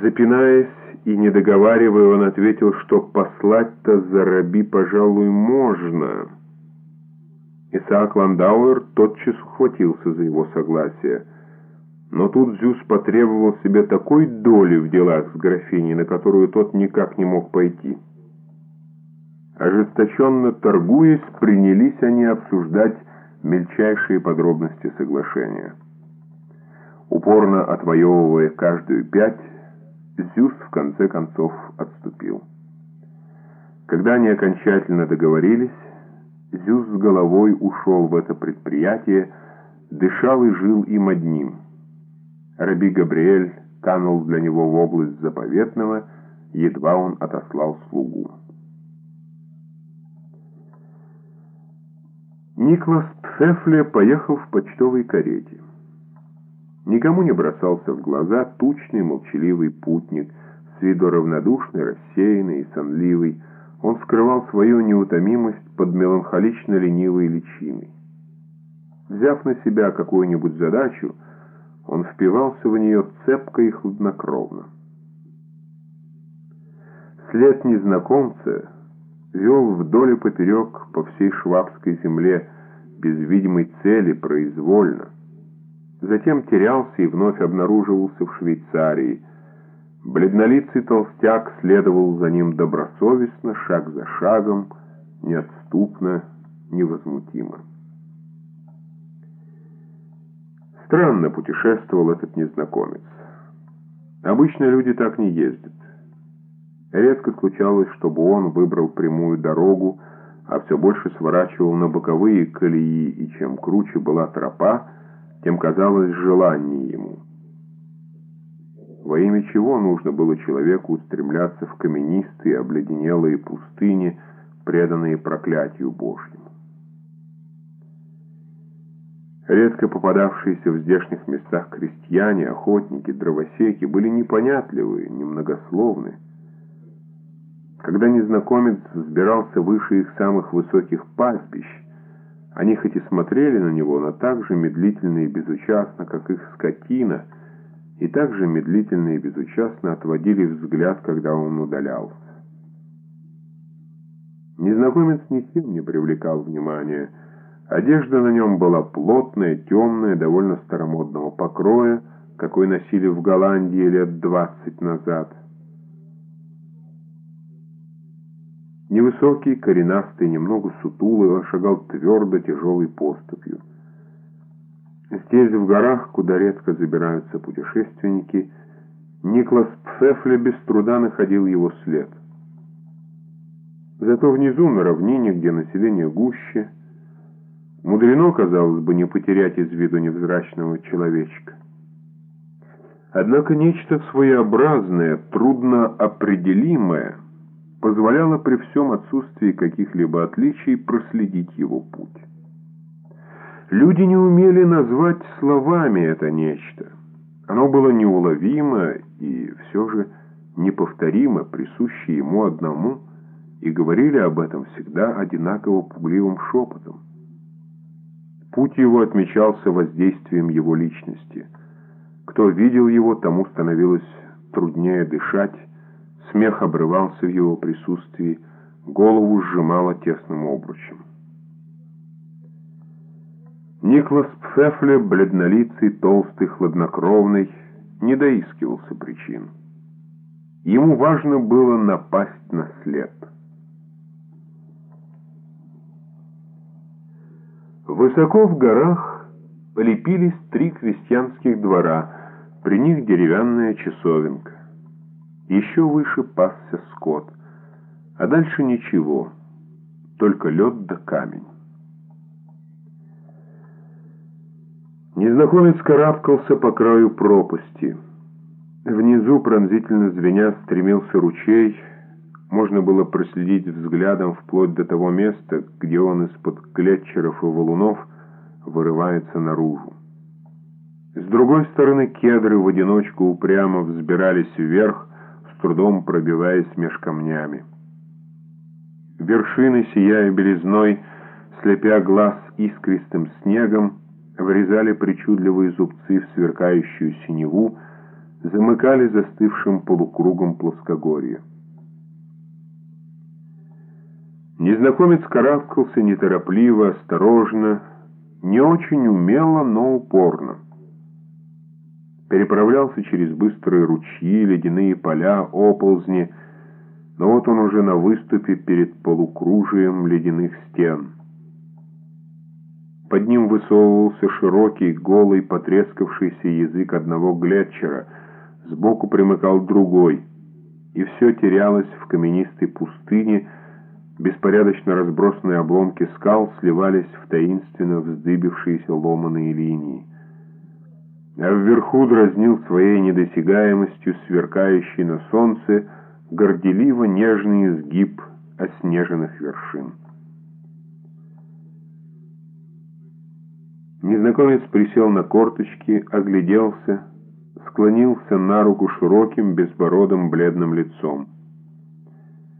Запинаясь и не договаривая, он ответил, что послать-то за раби, пожалуй, можно. Исаак Ландауэр тотчас ухватился за его согласие. Но тут Зюс потребовал себе такой доли в делах с графиней, на которую тот никак не мог пойти. Ожесточенно торгуясь, принялись они обсуждать мельчайшие подробности соглашения. Упорно отвоевывая каждую пять, Зюс в конце концов отступил. Когда они окончательно договорились, Зюс с головой ушел в это предприятие, дышал и жил им одним. Раби Габриэль канул для него в область заповедного, едва он отослал слугу. Никлас Пфефле поехал в почтовой карете. Никому не бросался в глаза тучный, молчаливый путник, с виду равнодушный, рассеянный и сонливый. Он скрывал свою неутомимость под меланхолично-ленивой личиной. Взяв на себя какую-нибудь задачу, он впивался в нее цепко и хладнокровно. След незнакомца вел вдоль и поперек по всей швабской земле, без видимой цели, произвольно затем терялся и вновь обнаруживался в Швейцарии. Бледнолицый толстяк следовал за ним добросовестно, шаг за шагом, неотступно, невозмутимо. Странно путешествовал этот незнакомец. Обычно люди так не ездят. Редко случалось, чтобы он выбрал прямую дорогу, а все больше сворачивал на боковые колеи, и чем круче была тропа, тем казалось желание ему. Во имя чего нужно было человеку устремляться в каменистые, обледенелые пустыни, преданные проклятию Божьему? Редко попадавшиеся в здешних местах крестьяне, охотники, дровосеки были непонятливы, немногословны. Когда незнакомец взбирался выше их самых высоких пастбищ, они хоть и смотрели на него, но так же медлительно и безучастно, как их скотина, и так же медлительно и безучастно отводили взгляд, когда он удалялся. Незнакомец ничем не привлекал внимания. Одежда на нем была плотная, темная, довольно старомодного покроя, какой носили в Голландии лет двадцать назад – Невысокий, коренастый, немного сутулый, он шагал твердо, тяжелой поступью. Здесь, в горах, куда редко забираются путешественники, Никлас Пфефле без труда находил его след. Зато внизу, на равнине, где население гуще, мудрено, казалось бы, не потерять из виду невзрачного человечка. Однако нечто своеобразное, трудно определимое — позволяло при всем отсутствии каких-либо отличий проследить его путь. Люди не умели назвать словами это нечто. Оно было неуловимо и все же неповторимо, присуще ему одному, и говорили об этом всегда одинаково пугливым шепотом. Путь его отмечался воздействием его личности. Кто видел его, тому становилось труднее дышать, Смех обрывался в его присутствии, голову сжимало тесным обручем. Никлас Пфефле, бледнолицый, толстый, хладнокровный, не доискивался причин. Ему важно было напасть на след. Высоко в горах лепились три крестьянских двора, при них деревянная часовенка. Еще выше пасся скот, а дальше ничего, только лед да камень. Незнакомец карабкался по краю пропасти. Внизу, пронзительно звеня, стремился ручей. Можно было проследить взглядом вплоть до того места, где он из-под клетчеров и валунов вырывается наружу. С другой стороны кедры в одиночку упрямо взбирались вверх, трудом пробиваясь меж камнями. Вершины, сияя белизной, слепя глаз искристым снегом, врезали причудливые зубцы в сверкающую синеву, замыкали застывшим полукругом плоскогорье. Незнакомец карабкался неторопливо, осторожно, не очень умело, но упорно. Переправлялся через быстрые ручьи, ледяные поля, оползни, но вот он уже на выступе перед полукружием ледяных стен. Под ним высовывался широкий, голый, потрескавшийся язык одного глетчера, сбоку примыкал другой, и все терялось в каменистой пустыне, беспорядочно разбросанные обломки скал сливались в таинственно вздыбившиеся ломаные линии. А вверху дразнил своей недосягаемостью сверкающий на солнце горделиво нежный изгиб оснеженных вершин. Незнакомец присел на корточки, огляделся, склонился на руку широким, безбородым, бледным лицом.